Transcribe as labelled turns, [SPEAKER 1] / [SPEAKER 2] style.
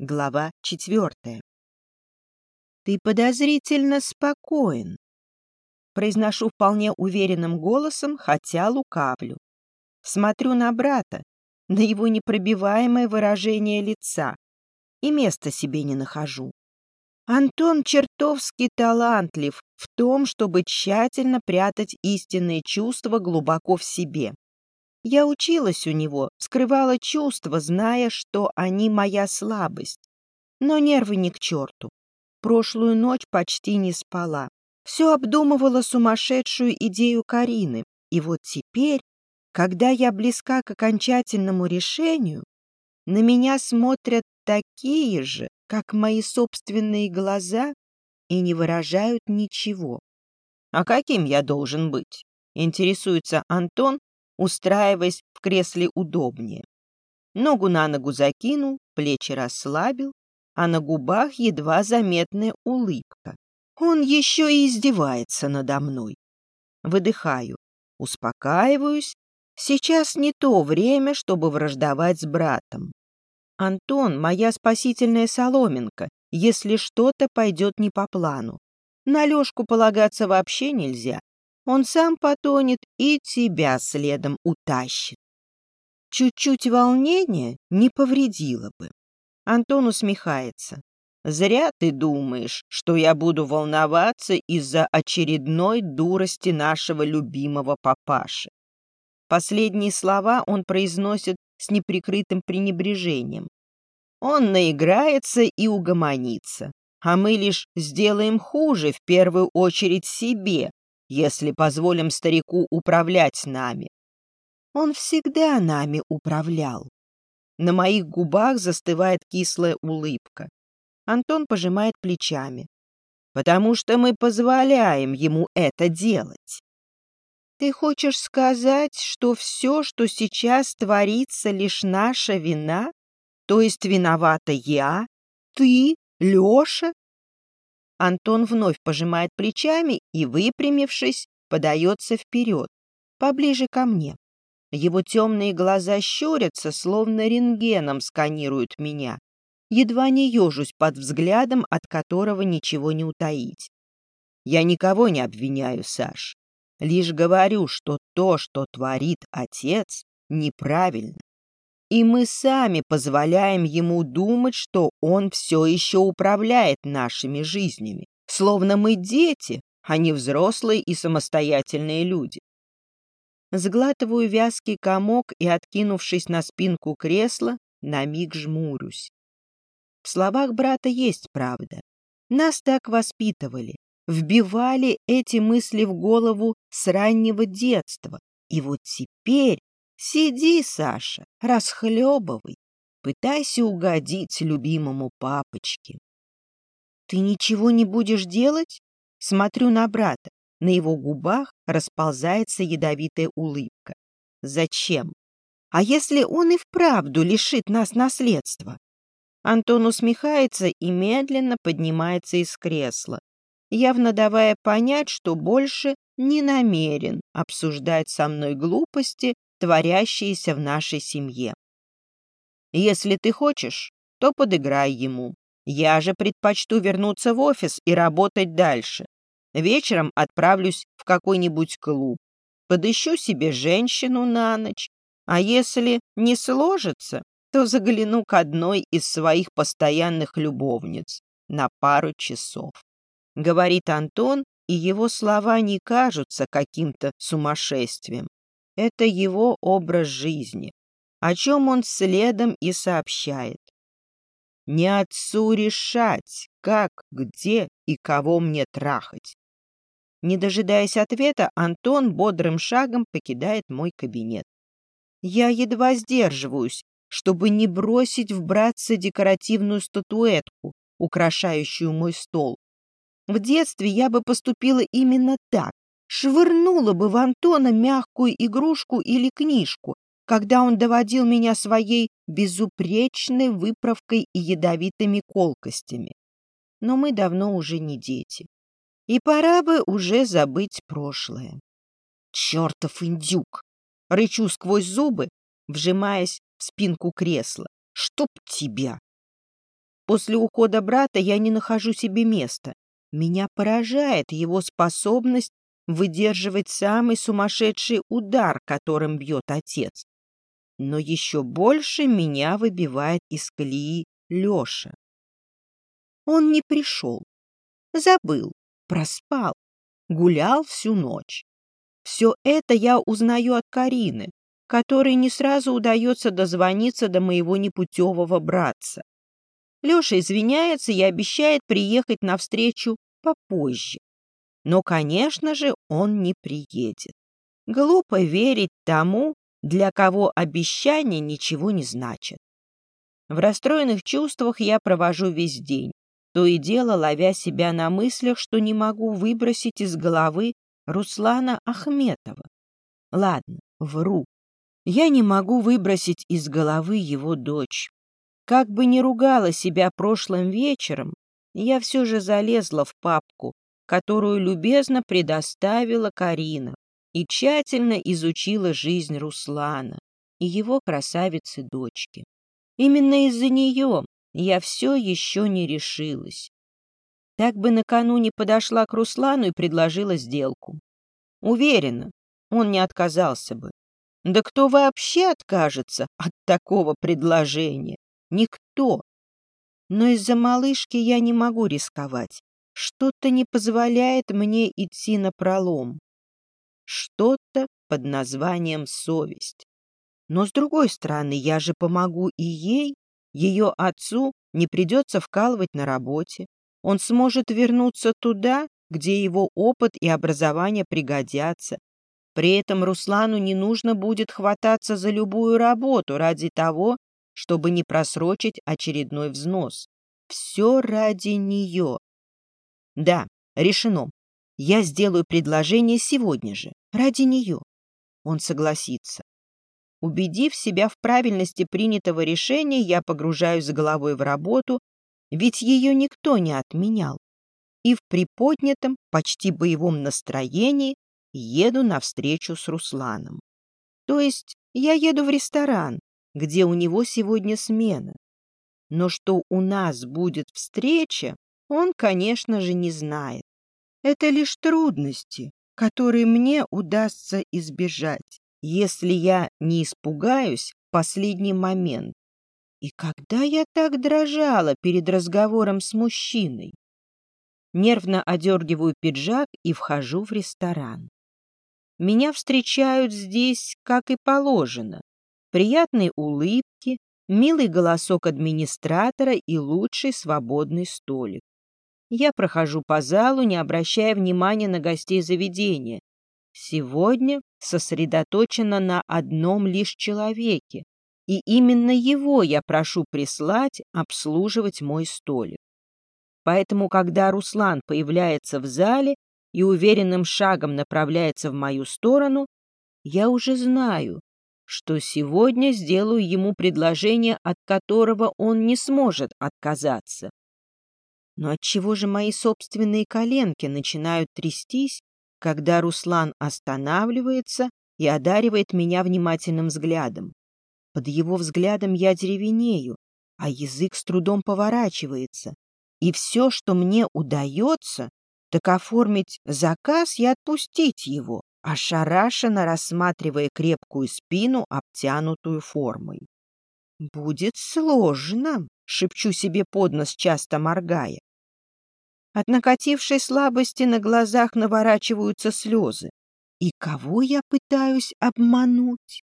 [SPEAKER 1] Глава четвертая. «Ты подозрительно спокоен», — произношу вполне уверенным голосом, хотя лукавлю. Смотрю на брата, на его непробиваемое выражение лица, и места себе не нахожу. Антон чертовски талантлив в том, чтобы тщательно прятать истинные чувства глубоко в себе. Я училась у него, скрывала чувства, зная, что они моя слабость. Но нервы ни к черту. Прошлую ночь почти не спала. Все обдумывала сумасшедшую идею Карины. И вот теперь, когда я близка к окончательному решению, на меня смотрят такие же, как мои собственные глаза, и не выражают ничего. «А каким я должен быть?» — интересуется Антон, устраиваясь в кресле удобнее. Ногу на ногу закинул, плечи расслабил, а на губах едва заметная улыбка. Он еще и издевается надо мной. Выдыхаю, успокаиваюсь. Сейчас не то время, чтобы враждовать с братом. Антон — моя спасительная соломинка, если что-то пойдет не по плану. На Лешку полагаться вообще нельзя он сам потонет и тебя следом утащит. Чуть-чуть волнения не повредило бы. Антон усмехается. Зря ты думаешь, что я буду волноваться из-за очередной дурости нашего любимого папаши. Последние слова он произносит с неприкрытым пренебрежением. Он наиграется и угомонится, а мы лишь сделаем хуже в первую очередь себе, если позволим старику управлять нами. Он всегда нами управлял. На моих губах застывает кислая улыбка. Антон пожимает плечами. Потому что мы позволяем ему это делать. Ты хочешь сказать, что все, что сейчас творится, лишь наша вина? То есть виновата я, ты, Леша Антон вновь пожимает плечами и, выпрямившись, подается вперед, поближе ко мне. Его темные глаза щурятся, словно рентгеном сканируют меня. Едва не ежусь под взглядом, от которого ничего не утаить. Я никого не обвиняю, Саш. Лишь говорю, что то, что творит отец, неправильно и мы сами позволяем ему думать, что он все еще управляет нашими жизнями, словно мы дети, а не взрослые и самостоятельные люди. Сглатываю вязкий комок и, откинувшись на спинку кресла, на миг жмурюсь. В словах брата есть правда. Нас так воспитывали, вбивали эти мысли в голову с раннего детства. И вот теперь Сиди, Саша, расхлебывай, пытайся угодить любимому папочке. Ты ничего не будешь делать? Смотрю на брата. На его губах расползается ядовитая улыбка. Зачем? А если он и вправду лишит нас наследства? Антон усмехается и медленно поднимается из кресла, явно давая понять, что больше не намерен обсуждать со мной глупости творящиеся в нашей семье. Если ты хочешь, то подыграй ему. Я же предпочту вернуться в офис и работать дальше. Вечером отправлюсь в какой-нибудь клуб. Подыщу себе женщину на ночь. А если не сложится, то загляну к одной из своих постоянных любовниц на пару часов. Говорит Антон, и его слова не кажутся каким-то сумасшествием. Это его образ жизни, о чем он следом и сообщает. Не отцу решать, как, где и кого мне трахать. Не дожидаясь ответа, Антон бодрым шагом покидает мой кабинет. Я едва сдерживаюсь, чтобы не бросить в братца декоративную статуэтку, украшающую мой стол. В детстве я бы поступила именно так, швырнула бы в Антона мягкую игрушку или книжку, когда он доводил меня своей безупречной выправкой и ядовитыми колкостями. Но мы давно уже не дети. И пора бы уже забыть прошлое. Чертов индюк! Рычу сквозь зубы, вжимаясь в спинку кресла. Чтоб тебя! После ухода брата я не нахожу себе места. Меня поражает его способность выдерживать самый сумасшедший удар, которым бьет отец. Но еще больше меня выбивает из колеи Леша. Он не пришел. Забыл, проспал, гулял всю ночь. Все это я узнаю от Карины, которой не сразу удается дозвониться до моего непутевого братца. Леша извиняется и обещает приехать навстречу попозже. Но, конечно же, он не приедет. Глупо верить тому, для кого обещания ничего не значат. В расстроенных чувствах я провожу весь день, то и дело ловя себя на мыслях, что не могу выбросить из головы Руслана Ахметова. Ладно, вру. Я не могу выбросить из головы его дочь. Как бы ни ругала себя прошлым вечером, я все же залезла в папку, которую любезно предоставила Карина, и тщательно изучила жизнь Руслана и его красавицы-дочки. Именно из-за нее я все еще не решилась. Так бы накануне подошла к Руслану и предложила сделку. Уверена, он не отказался бы. Да кто вообще откажется от такого предложения? Никто. Но из-за малышки я не могу рисковать. Что-то не позволяет мне идти на пролом. Что-то под названием совесть. Но, с другой стороны, я же помогу и ей, ее отцу не придется вкалывать на работе. Он сможет вернуться туда, где его опыт и образование пригодятся. При этом Руслану не нужно будет хвататься за любую работу ради того, чтобы не просрочить очередной взнос. Все ради нее. Да, решено. Я сделаю предложение сегодня же, ради нее. Он согласится. Убедив себя в правильности принятого решения, я погружаюсь головой в работу, ведь ее никто не отменял. И в приподнятом, почти боевом настроении еду навстречу с Русланом. То есть я еду в ресторан, где у него сегодня смена. Но что у нас будет встреча, он, конечно же, не знает. Это лишь трудности, которые мне удастся избежать, если я не испугаюсь в последний момент. И когда я так дрожала перед разговором с мужчиной? Нервно одергиваю пиджак и вхожу в ресторан. Меня встречают здесь, как и положено, приятные улыбки, милый голосок администратора и лучший свободный столик. Я прохожу по залу, не обращая внимания на гостей заведения. Сегодня сосредоточена на одном лишь человеке, и именно его я прошу прислать обслуживать мой столик. Поэтому, когда Руслан появляется в зале и уверенным шагом направляется в мою сторону, я уже знаю, что сегодня сделаю ему предложение, от которого он не сможет отказаться. Но отчего же мои собственные коленки начинают трястись, когда Руслан останавливается и одаривает меня внимательным взглядом? Под его взглядом я деревенею, а язык с трудом поворачивается. И все, что мне удается, так оформить заказ и отпустить его ошарашенно рассматривая крепкую спину, обтянутую формой. «Будет сложно», — шепчу себе под нос, часто моргая. От накатившей слабости на глазах наворачиваются слезы. И кого я пытаюсь обмануть?